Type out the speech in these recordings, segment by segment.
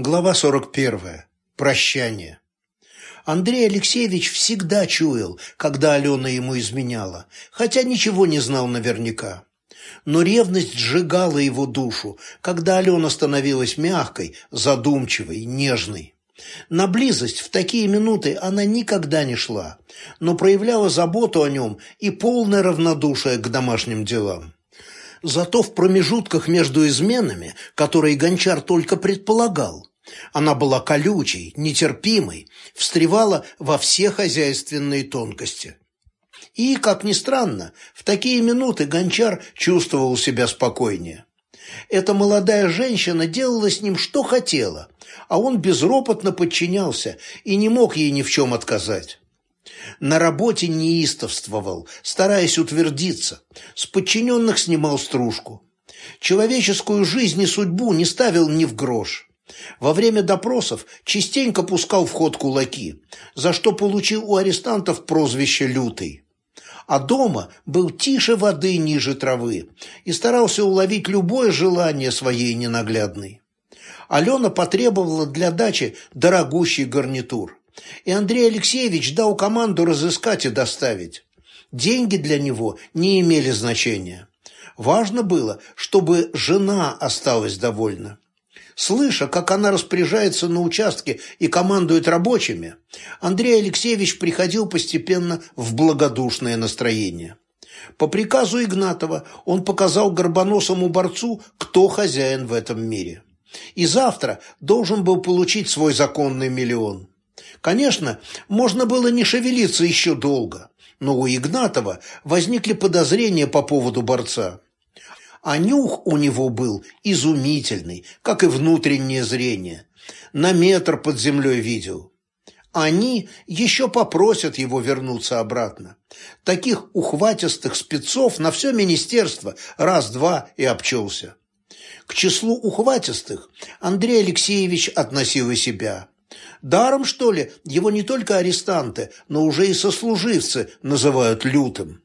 Глава 41. Прощание. Андрей Алексеевич всегда чуял, когда Алена ему изменяла, хотя ничего не знал наверняка. Но ревность сжигала его душу, когда Алена становилась мягкой, задумчивой, нежной. На близость в такие минуты она никогда не шла, но проявляла заботу о нем и полное равнодушие к домашним делам. Зато в промежутках между изменами, которые Гончар только предполагал, она была колючей, нетерпимой, встревала во все хозяйственные тонкости. И, как ни странно, в такие минуты Гончар чувствовал себя спокойнее. Эта молодая женщина делала с ним что хотела, а он безропотно подчинялся и не мог ей ни в чем отказать. На работе неистовствовал, стараясь утвердиться, с подчиненных снимал стружку. Человеческую жизнь и судьбу не ставил ни в грош. Во время допросов частенько пускал в ход кулаки, за что получил у арестантов прозвище «лютый». А дома был тише воды ниже травы и старался уловить любое желание своей ненаглядной. Алена потребовала для дачи дорогущий гарнитур, и Андрей Алексеевич дал команду разыскать и доставить. Деньги для него не имели значения. Важно было, чтобы жена осталась довольна. Слыша, как она распоряжается на участке и командует рабочими, Андрей Алексеевич приходил постепенно в благодушное настроение. По приказу Игнатова он показал горбоносому борцу, кто хозяин в этом мире. И завтра должен был получить свой законный миллион. Конечно, можно было не шевелиться еще долго, но у Игнатова возникли подозрения по поводу борца а нюх у него был изумительный, как и внутреннее зрение. На метр под землей видел. Они еще попросят его вернуться обратно. Таких ухватистых спецов на все министерство раз-два и обчелся. К числу ухватистых Андрей Алексеевич относил и себя. Даром, что ли, его не только арестанты, но уже и сослуживцы называют лютым.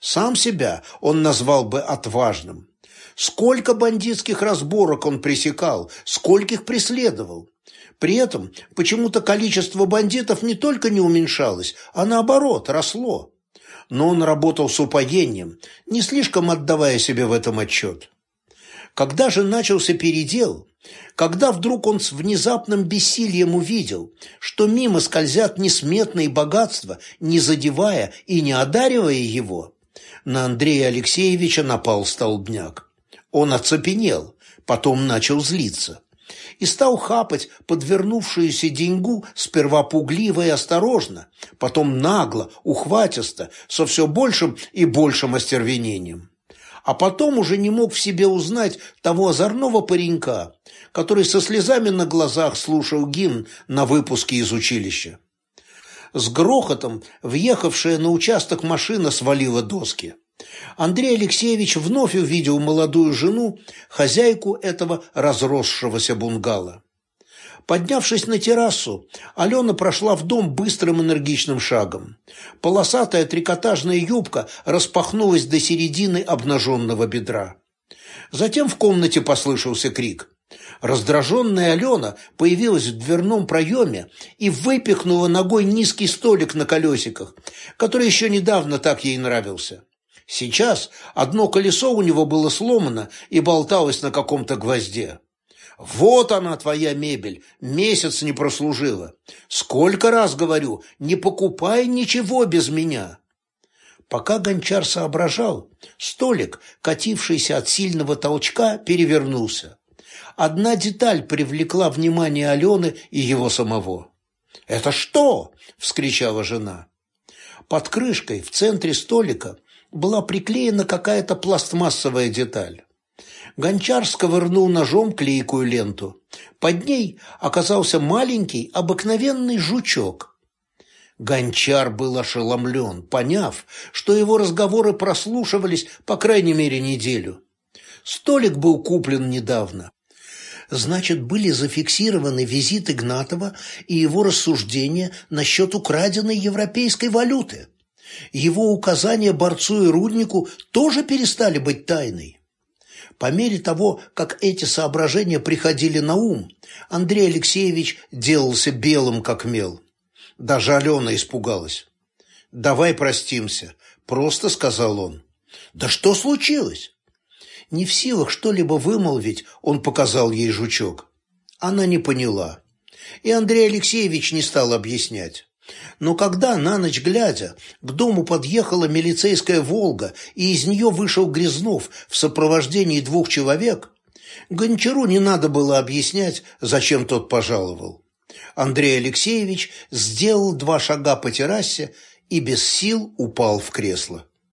Сам себя он назвал бы отважным. Сколько бандитских разборок он пресекал, скольких преследовал. При этом почему-то количество бандитов не только не уменьшалось, а наоборот, росло. Но он работал с упоением, не слишком отдавая себе в этом отчет. Когда же начался передел, когда вдруг он с внезапным бессилием увидел, что мимо скользят несметные богатства, не задевая и не одаривая его, на Андрея Алексеевича напал столбняк. Он оцепенел, потом начал злиться и стал хапать подвернувшуюся деньгу сперва пугливо и осторожно, потом нагло, ухватисто, со все большим и большим остервенением. А потом уже не мог в себе узнать того озорного паренька, который со слезами на глазах слушал гимн на выпуске из училища. С грохотом въехавшая на участок машина свалила доски. Андрей Алексеевич вновь увидел молодую жену, хозяйку этого разросшегося бунгало. Поднявшись на террасу, Алена прошла в дом быстрым энергичным шагом. Полосатая трикотажная юбка распахнулась до середины обнаженного бедра. Затем в комнате послышался крик. Раздраженная Алена появилась в дверном проеме и выпихнула ногой низкий столик на колесиках, который еще недавно так ей нравился. Сейчас одно колесо у него было сломано и болталось на каком-то гвозде. «Вот она, твоя мебель, месяц не прослужила. Сколько раз говорю, не покупай ничего без меня». Пока гончар соображал, столик, катившийся от сильного толчка, перевернулся. Одна деталь привлекла внимание Алены и его самого. «Это что?» – вскричала жена. Под крышкой в центре столика была приклеена какая-то пластмассовая деталь. Гончар сковырнул ножом клейкую ленту. Под ней оказался маленький, обыкновенный жучок. Гончар был ошеломлен, поняв, что его разговоры прослушивались по крайней мере неделю. Столик был куплен недавно. Значит, были зафиксированы визит Игнатова и его рассуждения насчет украденной европейской валюты. Его указания борцу и руднику тоже перестали быть тайной. По мере того, как эти соображения приходили на ум, Андрей Алексеевич делался белым, как мел. Даже Алена испугалась. «Давай простимся», – просто сказал он. «Да что случилось?» Не в силах что-либо вымолвить, он показал ей жучок. Она не поняла. И Андрей Алексеевич не стал объяснять. Но когда, на ночь глядя, к дому подъехала милицейская «Волга», и из нее вышел Грязнов в сопровождении двух человек, Гончару не надо было объяснять, зачем тот пожаловал. Андрей Алексеевич сделал два шага по террасе и без сил упал в кресло.